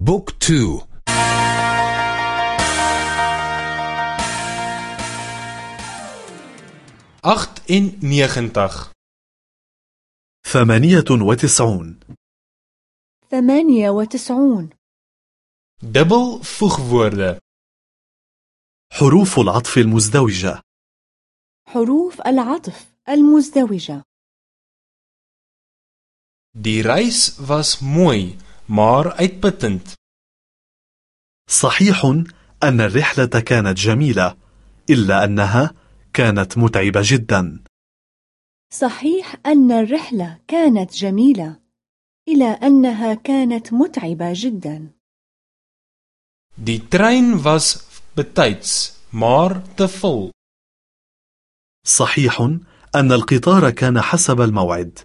boek twee. agt en negentig ثمانية وتسعون. ثمانية وتسعون. dubbel voegwoorde حروف العطف المزدوجة. حروف العطف المزدوجة. Die reis was mooi, maar uitputtend. صحيح أن الرحلة كانت جميلة إلا أنها كانت متعبة جدا صحيح أن الرحلة كانت جميلة إلى أنها كانت متعبة جدا Die trein was betyds, maar te vol. صحيح أن القطار كان حسب الموعد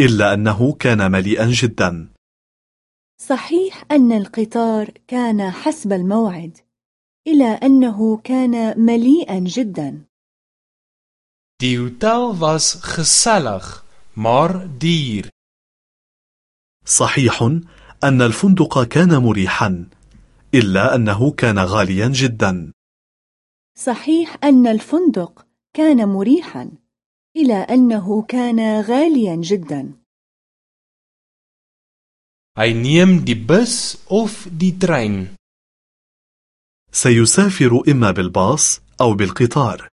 إلا أنه كان مليئا جدا صحيح أن القطار كان حسب الموعد إلى أنه كان مليئا جدا. Die hotel was gesellig, maar duur. صحيح أن الفندق كان مريحا إلا أنه كان غاليا جدا. صحيح أن الفندق كان مريحا إلى أنه كان غاليا جدا. Hy neem die bus of die trein. سيسافر إما بالباص أو بالقطار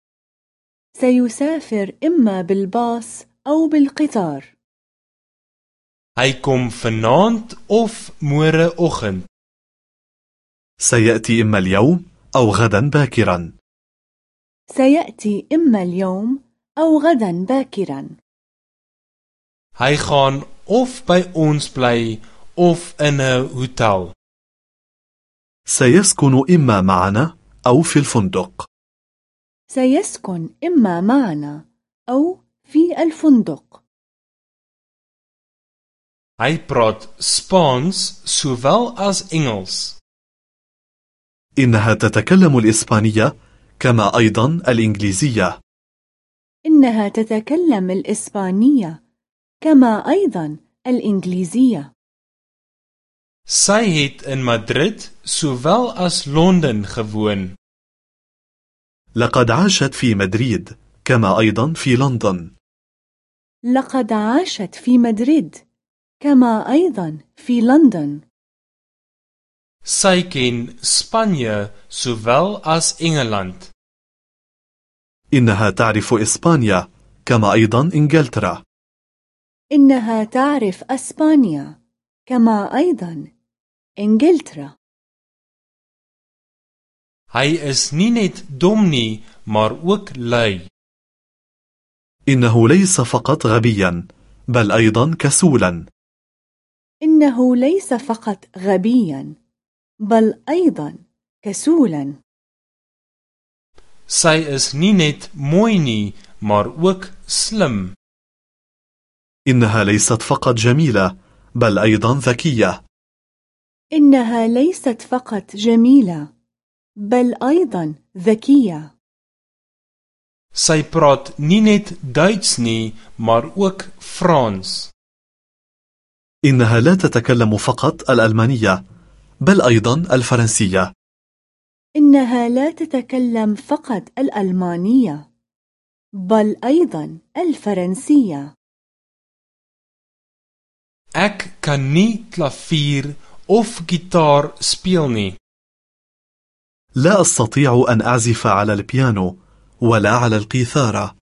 سيسافر إما بالباص أو بالقطار Hy kom vanaand of môreoggend. سيأتي إما اليوم أو غدا باكرا سيأتي إما اليوم أو غدا باكرا Hy gaan of by ons bly of in 'n hotel. سيسكن إما معنا أو في الفندق سيسكن إما معنا أو في الفندق Hy praat Spaans sowel as Engels. إنها تتكلم الإسبانية كما أيضا الإنجليزية إنها تتكلم الإسبانية كما أيضا الإنجليزية Sy het in Madrid sowel as Londen gewoon. لقد عاشت في مدريد كما أيضا في لندن لقد عاشت في مدريد كما أيضا في لندن Sy ken Spanje sowel as Engeland. إنها تعرف إسبانيا كما أيضا إنجلترا إنها تعرف أسبانيا كما أيضا إنجلترا Hy is nie net dom nie, maar ook lui. إنه ليس فقط غبيا بل أيضا كسولا إنه ليس فقط غبيا بل أيضا كسولا Sy is nie net mooi nie, maar ook slim. إنها ليست فقط جميلة بل أيضا ذكية إنها ليست فقط جميلة بل أيضا ذكية. Sy praat nie net Duits nie, maar ook Frans. إنها لا تتكلم فقط الألمانية بل أيضا الفرنسية. إنها لا تتكلم فقط الألمانية بل أيضا الفرنسية. Ek kan nie klavier of gitaar speel nie. لا أستطيع أن أعزف على البيانو ولا على القيثارة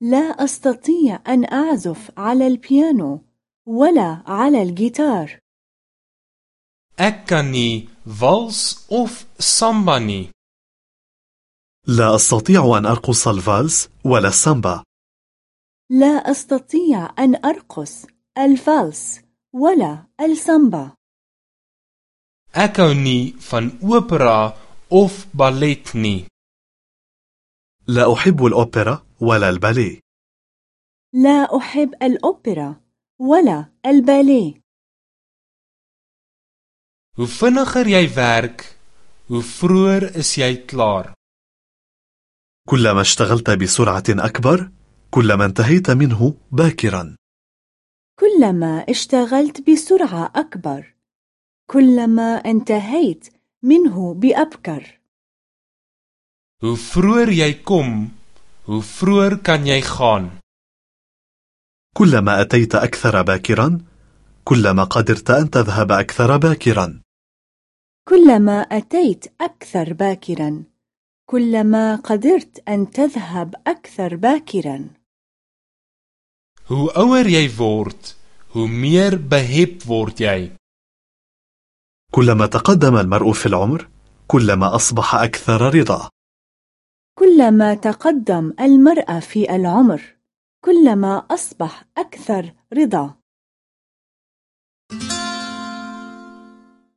لا أستطيع أن أعزف على البيانو ولا على الجيتار Ek kan nie wals of samba nie. لا أستطيع أن أرقص الفالس ولا السامبا لا أستطيع أن أرقص الفالس ولا السامبا Ek hou nie van opera of ballet nie. لا أحب الأوبرا ولا الباليه لا أحب الأوبرا ولا الباليه Hoe vinniger jy werk, hoe vroeër is jy klaar. كلما اشتغلت بسرعة أكبر كلما انتهيت منه باكرا كلما اشتغلت بسرعة أكبر كلما انتهيت منه بأبكر Hoe vroeër jy kom, hoe vroeër kan jy gaan. كلما أتيت أكثر باكرا كلما قدرت أن تذهب أكثر باكرا كلما أتيت أكثر باكرا كلما قدرت أن تذهب أكثر باكرا Hoe ouer jy word, hoe meer behep word jy. كلما تقدم المرء في العمر كلما أصبح أكثر رضا. كلما تقدم المرأة في العمر كلما أصبح أكثر رضا.